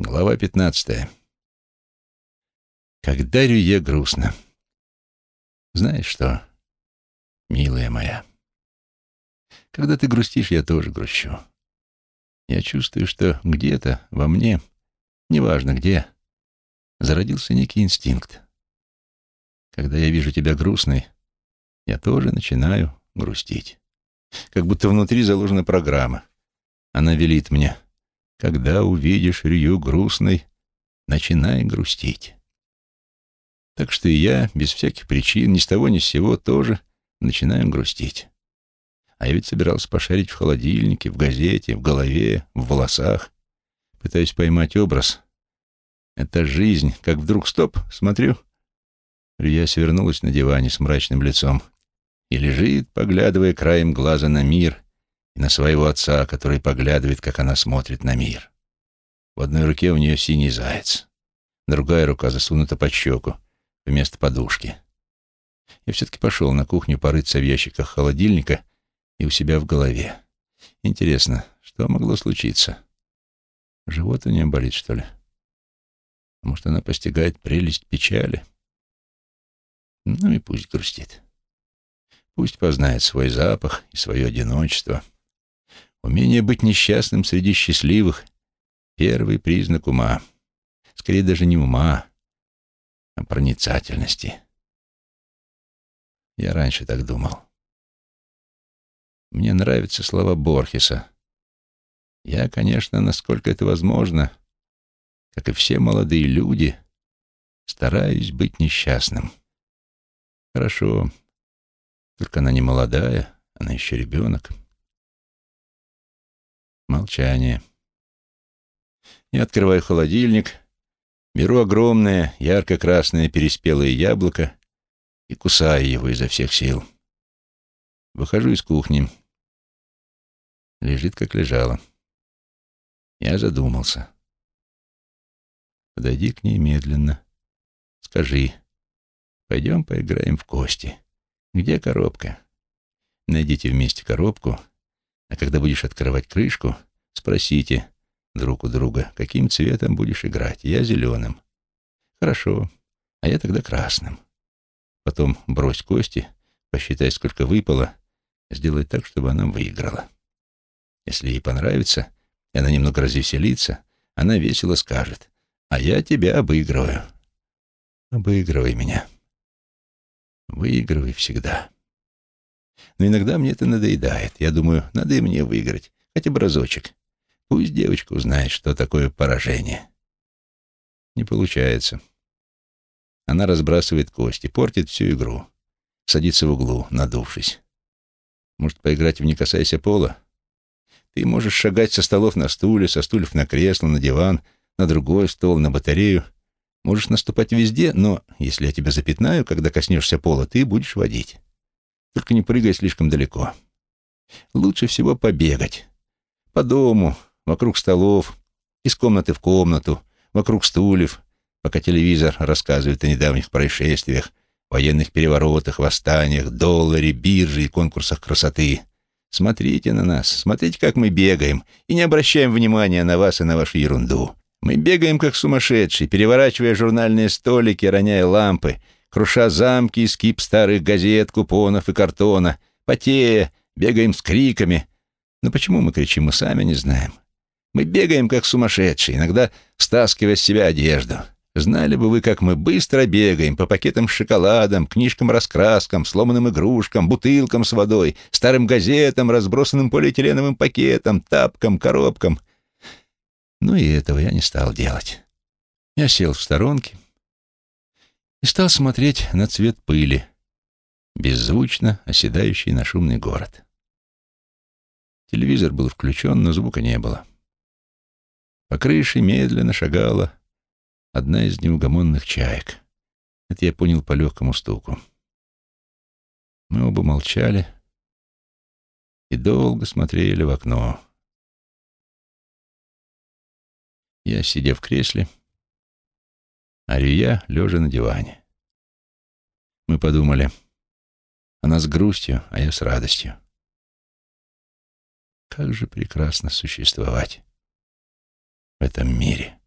Глава пятнадцатая. Когда Рюе грустно. Знаешь что, милая моя, когда ты грустишь, я тоже грущу. Я чувствую, что где-то во мне, неважно где, зародился некий инстинкт. Когда я вижу тебя грустной, я тоже начинаю грустить. Как будто внутри заложена программа. Она велит мне, когда увидишь Рью грустной, начинай грустить. Так что и я, без всяких причин, ни с того ни с сего, тоже начинаю грустить. А я ведь собирался пошарить в холодильнике, в газете, в голове, в волосах. Пытаюсь поймать образ. Это жизнь. Как вдруг стоп, смотрю. Рия свернулась на диване с мрачным лицом и лежит, поглядывая краем глаза на мир и на своего отца, который поглядывает, как она смотрит на мир. В одной руке у нее синий заяц, другая рука засунута под щеку вместо подушки. Я все-таки пошел на кухню порыться в ящиках холодильника и у себя в голове. Интересно, что могло случиться? Живот у нее болит, что ли? Может, она постигает прелесть печали? Ну и пусть грустит. Пусть познает свой запах и свое одиночество. Умение быть несчастным среди счастливых — первый признак ума. Скорее даже не ума, а проницательности. Я раньше так думал. Мне нравятся слова Борхеса. Я, конечно, насколько это возможно, как и все молодые люди, стараюсь быть несчастным. Хорошо, только она не молодая, она еще ребенок. Молчание. Я открываю холодильник, беру огромное, ярко-красное переспелое яблоко и кусаю его изо всех сил. Выхожу из кухни. Лежит, как лежала. Я задумался. Подойди к ней медленно. Скажи, пойдем поиграем в кости. Где коробка? Найдите вместе коробку, а когда будешь открывать крышку, спросите друг у друга, каким цветом будешь играть. Я зеленым. Хорошо, а я тогда красным. Потом брось кости, посчитай, сколько выпало, сделай так, чтобы она выиграла. Если ей понравится, и она немного развеселится, она весело скажет, «А я тебя обыгрываю». Обыгрывай меня. Выигрывай всегда. Но иногда мне это надоедает. Я думаю, надо и мне выиграть. Хотя бы разочек. Пусть девочка узнает, что такое поражение. Не получается. Она разбрасывает кости, портит всю игру. Садится в углу, надувшись. Может, поиграть в «Не касайся пола»? Ты можешь шагать со столов на стуле, со стульев на кресло, на диван, на другой стол, на батарею. Можешь наступать везде, но если я тебя запятнаю, когда коснешься пола, ты будешь водить. Только не прыгай слишком далеко. Лучше всего побегать. По дому, вокруг столов, из комнаты в комнату, вокруг стульев, пока телевизор рассказывает о недавних происшествиях, военных переворотах, восстаниях, долларе, бирже и конкурсах красоты. Смотрите на нас, смотрите, как мы бегаем, и не обращаем внимания на вас и на вашу ерунду. Мы бегаем, как сумасшедшие, переворачивая журнальные столики, роняя лампы, круша замки из кип старых газет, купонов и картона, потея, бегаем с криками. Но почему мы кричим, мы сами не знаем. Мы бегаем, как сумасшедшие, иногда стаскивая с себя одежду. Знали бы вы, как мы быстро бегаем по пакетам с шоколадом, книжкам-раскраскам, сломанным игрушкам, бутылкам с водой, старым газетам, разбросанным полиэтиленовым пакетам, тапкам, коробкам. Ну и этого я не стал делать. Я сел в сторонке и стал смотреть на цвет пыли, беззвучно оседающий на шумный город. Телевизор был включен, но звука не было. По крыше медленно шагала одна из неугомонных чаек. Это я понял по легкому стуку. Мы оба молчали и долго смотрели в окно. Я, сидя в кресле, а Рия, лежа на диване. Мы подумали, она с грустью, а я с радостью. Как же прекрасно существовать в этом мире.